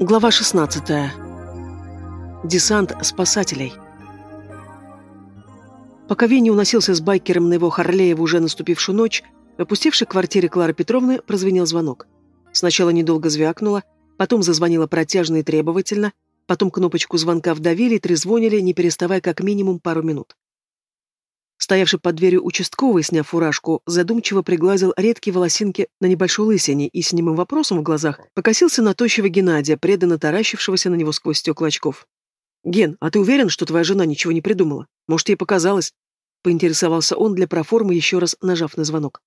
Глава 16. Десант спасателей. Пока Винни уносился с байкером на его Харлее в уже наступившую ночь, в опустевшей квартире Клары Петровны прозвенел звонок. Сначала недолго звякнуло, потом зазвонило протяжно и требовательно, потом кнопочку звонка вдавили и трезвонили, не переставая как минимум пару минут. Стоявший под дверью участковый, сняв фуражку, задумчиво приглазил редкие волосинки на небольшой лысине и с немым вопросом в глазах покосился на тощего Геннадия, преданно таращившегося на него сквозь стекла очков. «Ген, а ты уверен, что твоя жена ничего не придумала? Может, ей показалось?» Поинтересовался он для проформы, еще раз нажав на звонок.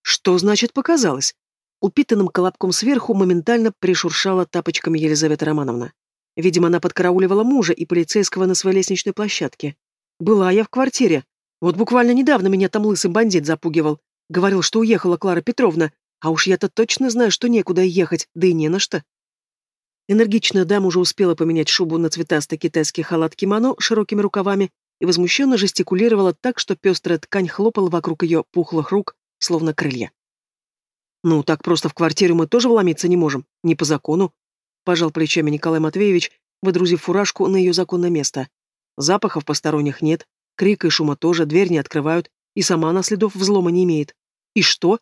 «Что значит «показалось»?» Упитанным колобком сверху моментально пришуршала тапочками Елизавета Романовна. Видимо, она подкарауливала мужа и полицейского на своей лестничной площадке. «Была я в квартире», вот буквально недавно меня там лысый бандит запугивал. Говорил, что уехала Клара Петровна, а уж я-то точно знаю, что некуда ехать, да и не на что. Энергичная дама уже успела поменять шубу на цветастый китайский халат кимоно широкими рукавами и возмущенно жестикулировала так, что пестрая ткань хлопала вокруг ее пухлых рук, словно крылья. «Ну, так просто в квартиру мы тоже вломиться не можем, не по закону», пожал плечами Николай Матвеевич, выдрузив фуражку на ее законное место. «Запахов посторонних нет, Крика и шума тоже, дверь не открывают, и сама она следов взлома не имеет. И что?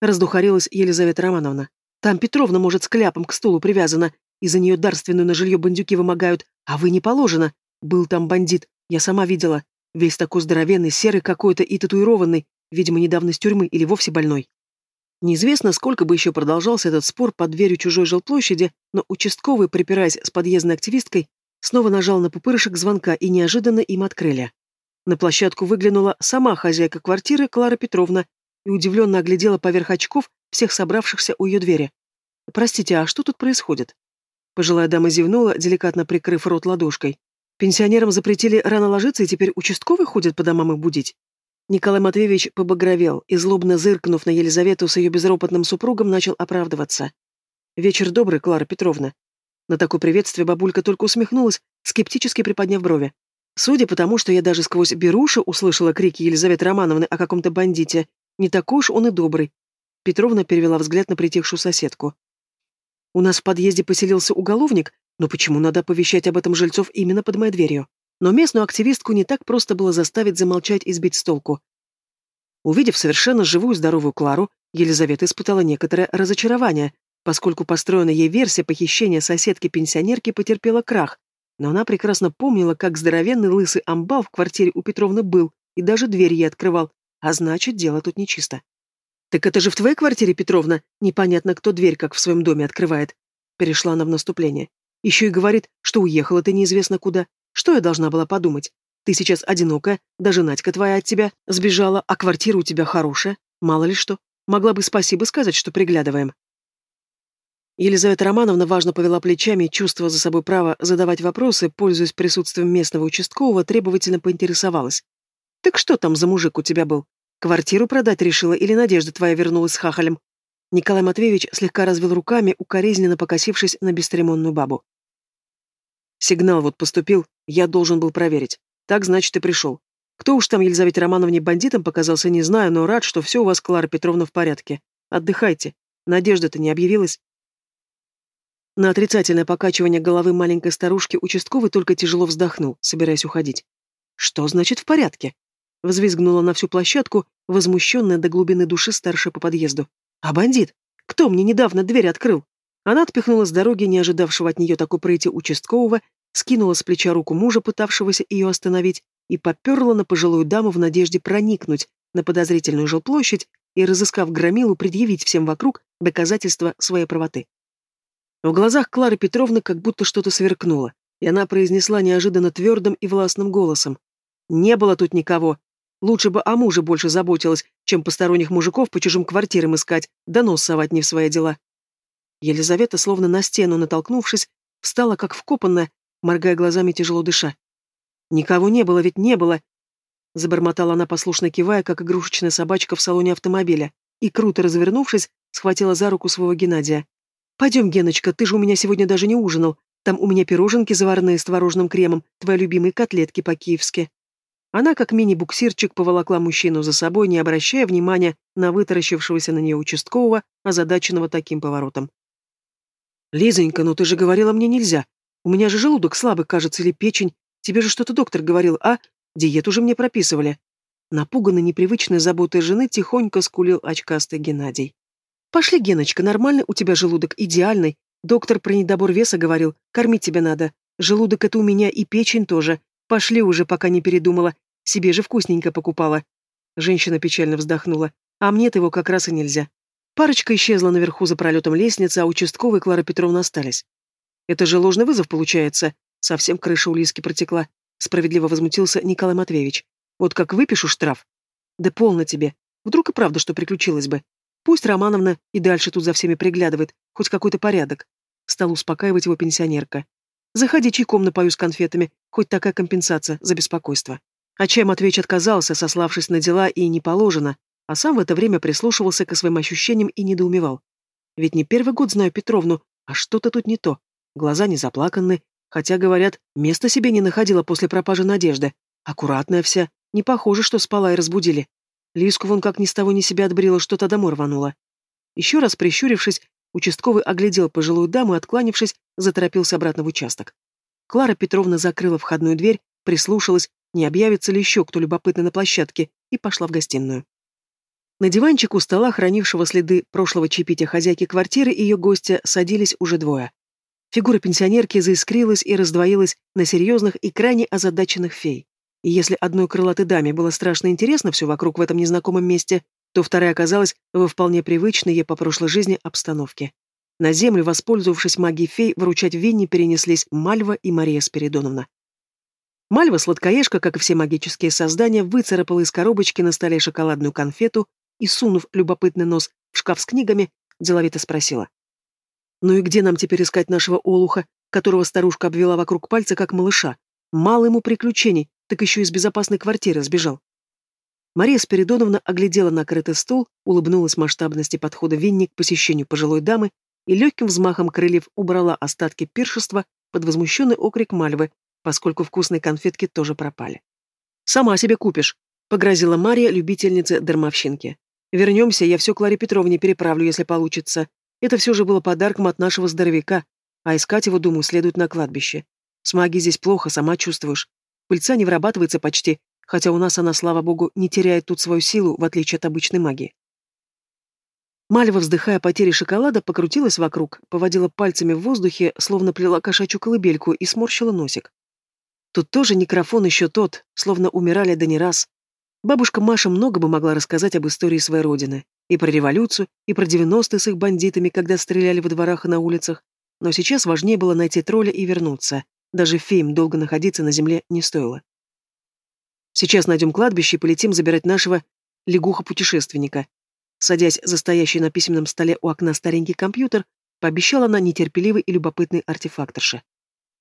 Раздухарилась Елизавета Романовна. Там Петровна, может, с кляпом к стулу привязана, и за нее дарственную на жилье бандюки вымогают, а вы не положено. Был там бандит, я сама видела. Весь такой здоровенный, серый какой-то и татуированный, видимо, недавно из тюрьмы или вовсе больной. Неизвестно, сколько бы еще продолжался этот спор под дверью чужой жилплощади, но участковый, припираясь с подъездной активисткой, снова нажал на пупырышек звонка и неожиданно им открыли. На площадку выглянула сама хозяйка квартиры Клара Петровна и удивленно оглядела поверх очков всех собравшихся у ее двери. «Простите, а что тут происходит?» Пожилая дама зевнула, деликатно прикрыв рот ладошкой. «Пенсионерам запретили рано ложиться, и теперь участковый ходит по домам их будить?» Николай Матвеевич побагровел и, злобно зыркнув на Елизавету с ее безропотным супругом, начал оправдываться. «Вечер добрый, Клара Петровна». На такое приветствие бабулька только усмехнулась, скептически приподняв брови. Судя по тому, что я даже сквозь беруши услышала крики Елизаветы Романовны о каком-то бандите, не такой уж он и добрый. Петровна перевела взгляд на притихшую соседку. У нас в подъезде поселился уголовник, но почему надо оповещать об этом жильцов именно под моей дверью? Но местную активистку не так просто было заставить замолчать и сбить с толку. Увидев совершенно живую здоровую Клару, Елизавета испытала некоторое разочарование, поскольку построенная ей версия похищения соседки-пенсионерки потерпела крах, но она прекрасно помнила, как здоровенный лысый амбал в квартире у Петровны был, и даже дверь ей открывал, а значит, дело тут нечисто. «Так это же в твоей квартире, Петровна? Непонятно, кто дверь как в своем доме открывает». Перешла она в наступление. Еще и говорит, что уехала ты неизвестно куда. Что я должна была подумать? Ты сейчас одинокая, даже Надька твоя от тебя сбежала, а квартира у тебя хорошая. Мало ли что. Могла бы спасибо сказать, что приглядываем. Елизавета Романовна важно повела плечами, чувствуя за собой право задавать вопросы, пользуясь присутствием местного участкового, требовательно поинтересовалась. «Так что там за мужик у тебя был? Квартиру продать решила или Надежда твоя вернулась с хахалем?» Николай Матвеевич слегка развел руками, укоризненно покосившись на бесцеремонную бабу. «Сигнал вот поступил, я должен был проверить. Так, значит, и пришел. Кто уж там Елизавете Романовне бандитом показался, не знаю, но рад, что все у вас, Клара Петровна, в порядке. Отдыхайте. Надежда-то не объявилась?» На отрицательное покачивание головы маленькой старушки участковый только тяжело вздохнул, собираясь уходить. «Что значит в порядке?» Взвизгнула на всю площадку, возмущенная до глубины души старшая по подъезду. «А бандит? Кто мне недавно дверь открыл?» Она отпихнула с дороги, не ожидавшего от нее такой пройти участкового, скинула с плеча руку мужа, пытавшегося ее остановить, и поперла на пожилую даму в надежде проникнуть на подозрительную жилплощадь и, разыскав громилу, предъявить всем вокруг доказательства своей правоты. В глазах Клары Петровны как будто что-то сверкнуло, и она произнесла неожиданно твердым и властным голосом. «Не было тут никого. Лучше бы о муже больше заботилась, чем посторонних мужиков по чужим квартирам искать, да нос совать не в свои дела». Елизавета, словно на стену натолкнувшись, встала как вкопанная, моргая глазами тяжело дыша. «Никого не было, ведь не было!» Забормотала она, послушно кивая, как игрушечная собачка в салоне автомобиля, и, круто развернувшись, схватила за руку своего Геннадия. «Пойдем, Геночка, ты же у меня сегодня даже не ужинал. Там у меня пироженки заварные с творожным кремом, твои любимые котлетки по-киевски». Она, как мини-буксирчик, поволокла мужчину за собой, не обращая внимания на вытаращившегося на нее участкового, озадаченного таким поворотом. Лизонька, ну ты же говорила, мне нельзя. У меня же желудок слабый, кажется, или печень. Тебе же что-то доктор говорил, а? Диету же мне прописывали. Напуганный непривычной заботой жены тихонько скулил очкастый Геннадий. «Пошли, Геночка, нормальный у тебя желудок, идеальный. Доктор про недобор веса говорил, кормить тебя надо. Желудок это у меня и печень тоже. Пошли уже, пока не передумала. Себе же вкусненько покупала». Женщина печально вздохнула. «А мне-то его как раз и нельзя». Парочка исчезла наверху за пролетом лестницы, а участковый и Клара Петровна остались. «Это же ложный вызов получается», Совсем крыша у Лиски протекла. Справедливо возмутился Николай Матвеевич. Вот как выпишу штраф. Да полно тебе. Вдруг и правда что приключилось бы. Пусть Романовна и дальше тут за всеми приглядывает, хоть какой-то порядок. Стал успокаивать его пенсионерка. Заходи чайком напою с конфетами, хоть такая компенсация за беспокойство. А чай Матвеич отказался, сославшись на дела и не положено, а сам в это время прислушивался к своим ощущениям и недоумевал. Ведь не первый год знаю Петровну, а что-то тут не то. Глаза не заплаканы, Хотя, говорят, места себе не находила после пропажи Надежды. Аккуратная вся, не похоже, что спала и разбудили. Лиску вон как ни с того ни себя отбрила, что-то домой рванула. Еще раз прищурившись, участковый оглядел пожилую даму и, откланившись, заторопился обратно в участок. Клара Петровна закрыла входную дверь, прислушалась, не объявится ли еще кто любопытный на площадке, и пошла в гостиную. На диванчик у стола, хранившего следы прошлого чаепития хозяйки квартиры, ее гостя садились уже двое. Фигура пенсионерки заискрилась и раздвоилась на серьезных и крайне озадаченных фей. И если одной крылатой даме было страшно интересно все вокруг в этом незнакомом месте, то вторая оказалась во вполне привычной ей по прошлой жизни обстановке. На землю, воспользовавшись магией фей, выручать Винни перенеслись Мальва и Мария Спиридоновна. Мальва, сладкоежка, как и все магические создания, выцарапала из коробочки на столе шоколадную конфету и, сунув любопытный нос в шкаф с книгами, деловито спросила. Ну и где нам теперь искать нашего олуха, которого старушка обвела вокруг пальца, как малыша? Мало ему приключений, так еще из безопасной квартиры сбежал. Мария Спиридоновна оглядела накрытый стол, улыбнулась масштабности подхода Винни к посещению пожилой дамы и легким взмахом крыльев убрала остатки пиршества под возмущенный окрик Мальвы, поскольку вкусные конфетки тоже пропали. «Сама себе купишь», — погрозила Мария, любительнице дармовщинки. «Вернемся, я все Кларе Петровне переправлю, если получится. Это все же было подарком от нашего здоровяка, а искать его, думаю, следует на кладбище. С магией здесь плохо, сама чувствуешь. Пыльца не вырабатывается почти, хотя у нас она, слава богу, не теряет тут свою силу, в отличие от обычной магии. Мальва, вздыхая потери шоколада, покрутилась вокруг, поводила пальцами в воздухе, словно плела кошачью колыбельку и сморщила носик. Тут тоже некрофон еще тот, словно умирали да не раз. Бабушка Маша много бы могла рассказать об истории своей родины. И про революцию, и про 90-е с их бандитами, когда стреляли во дворах и на улицах. Но сейчас важнее было найти тролля и вернуться. Даже феям долго находиться на земле не стоило. Сейчас найдем кладбище и полетим забирать нашего лягуха-путешественника. Садясь за стоящий на письменном столе у окна старенький компьютер, пообещала она нетерпеливый и любопытный артефакторше.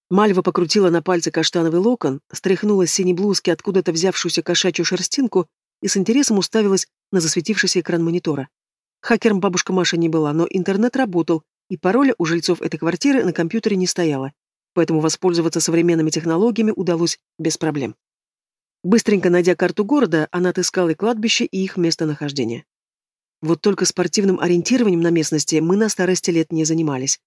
Мальва покрутила на пальце каштановый локон, стряхнула с синей блузки откуда-то взявшуюся кошачью шерстинку и с интересом уставилась на засветившийся экран монитора. Хакером бабушка Маша не была, но интернет работал, и пароля у жильцов этой квартиры на компьютере не стояло, поэтому воспользоваться современными технологиями удалось без проблем. Быстренько найдя карту города, она отыскала и кладбище, и их местонахождение. Вот только спортивным ориентированием на местности мы на старости лет не занимались.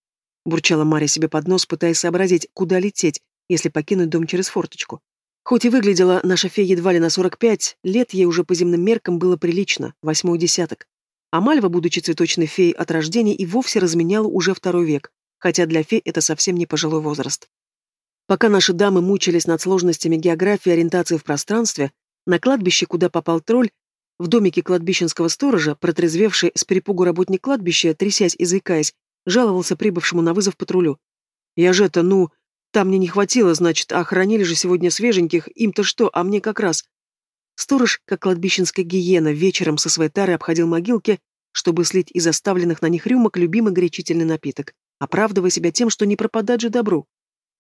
Бурчала Мария себе под нос, пытаясь сообразить, куда лететь, если покинуть дом через форточку. Хоть и выглядела наша фея едва ли на 45, лет ей уже по земным меркам было прилично, восьмой десяток. А Мальва, будучи цветочной феей от рождения, и вовсе разменяла уже второй век, хотя для фей это совсем не пожилой возраст. Пока наши дамы мучились над сложностями географии и ориентации в пространстве, на кладбище, куда попал тролль, в домике кладбищенского сторожа, протрезвевший с перепугу работник кладбища, трясясь и заикаясь, жаловался прибывшему на вызов патрулю. «Я же это, ну, там мне не хватило, значит, а охранили же сегодня свеженьких, им-то что, а мне как раз. Сторож, как кладбищенская гиена, вечером со своей тарой обходил могилки, чтобы слить из оставленных на них рюмок любимый горячительный напиток, оправдывая себя тем, что не пропадать же добру.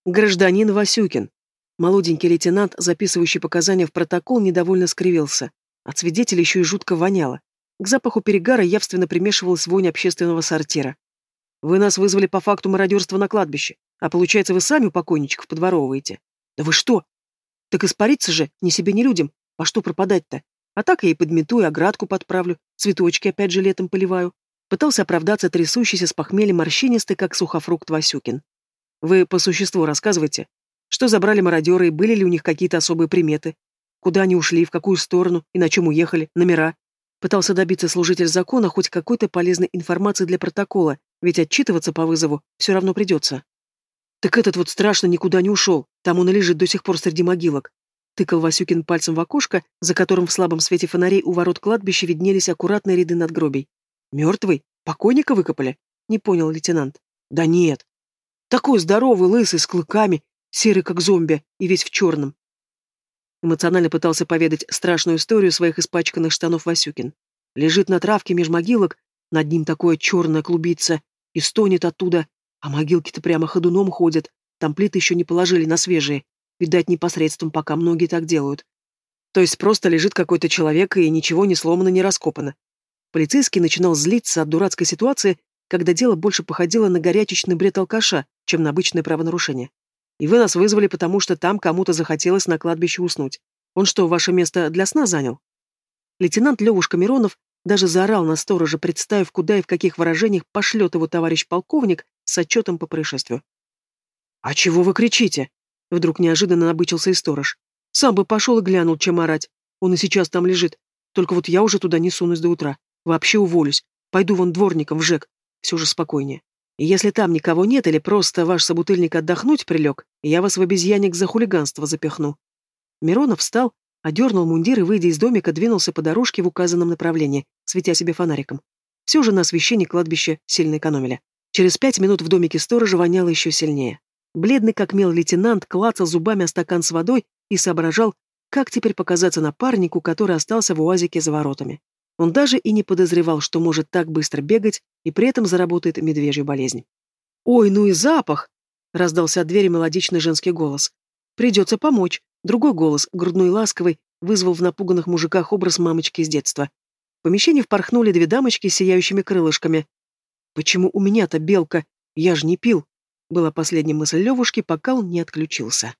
Гражданин Васюкин. Молоденький лейтенант, записывающий показания в протокол, недовольно скривился. От свидетелей еще и жутко воняло. К запаху перегара явственно примешивалась вонь общественного сортира. Вы нас вызвали по факту мародерства на кладбище, а получается, вы сами у покойничков подворовываете. Да вы что? Так испариться же, ни себе, ни людям. А что пропадать-то? А так я и подмету, и оградку подправлю, цветочки опять же летом поливаю. Пытался оправдаться трясущийся с похмелья морщинистый, как сухофрукт Васюкин. «Вы по существу рассказывайте. Что забрали мародеры и были ли у них какие-то особые приметы? Куда они ушли, в какую сторону и на чем уехали, номера?» Пытался добиться служитель закона хоть какой-то полезной информации для протокола, ведь отчитываться по вызову все равно придется. «Так этот вот страшно никуда не ушел, там он и лежит до сих пор среди могилок», тыкал Васюкин пальцем в окошко, за которым в слабом свете фонарей у ворот кладбища виднелись аккуратные ряды надгробий. «Мертвый? Покойника выкопали?» — не понял лейтенант. «Да нет. Такой здоровый, лысый, с клыками, серый как зомби и весь в черном. Эмоционально пытался поведать страшную историю своих испачканных штанов Васюкин. Лежит на травке меж могилок, над ним такое черное клубится, и стонет оттуда, а могилки-то прямо ходуном ходят, там плиты еще не положили на свежие. Видать, непосредством пока многие так делают. То есть просто лежит какой-то человек, и ничего не сломано, не раскопано. Полицейский начинал злиться от дурацкой ситуации, когда дело больше походило на горячечный бред алкаша, чем на обычное правонарушение. И вы нас вызвали, потому что там кому-то захотелось на кладбище уснуть. Он что, ваше место для сна занял?» Лейтенант Левушка Миронов даже заорал на сторожа, представив, куда и в каких выражениях пошлет его товарищ полковник с отчетом по происшествию. «А чего вы кричите?» Вдруг неожиданно набычился и сторож. «Сам бы пошел и глянул, чем орать. Он и сейчас там лежит. Только вот я уже туда не сунусь до утра. Вообще уволюсь. Пойду вон дворником в ЖЭК. Все же спокойнее. Если там никого нет или просто ваш собутыльник отдохнуть прилег, я вас в обезьянник за хулиганство запихну». Миронов встал, одернул мундир и, выйдя из домика, двинулся по дорожке в указанном направлении, светя себе фонариком. Все же на освещении кладбища сильно экономили. Через пять минут в домике сторожа воняло еще сильнее. Бледный как мел лейтенант клацал зубами о стакан с водой и соображал, как теперь показаться напарнику, который остался в уазике за воротами. Он даже и не подозревал, что может так быстро бегать и при этом заработает медвежью болезнь. «Ой, ну и запах!» — раздался от двери мелодичный женский голос. «Придется помочь». Другой голос, грудной и ласковый, вызвал в напуганных мужиках образ мамочки из детства. В помещение впорхнули две дамочки с сияющими крылышками. «Почему у меня-то белка? Я же не пил!» была последняя мысль Левушки, пока он не отключился.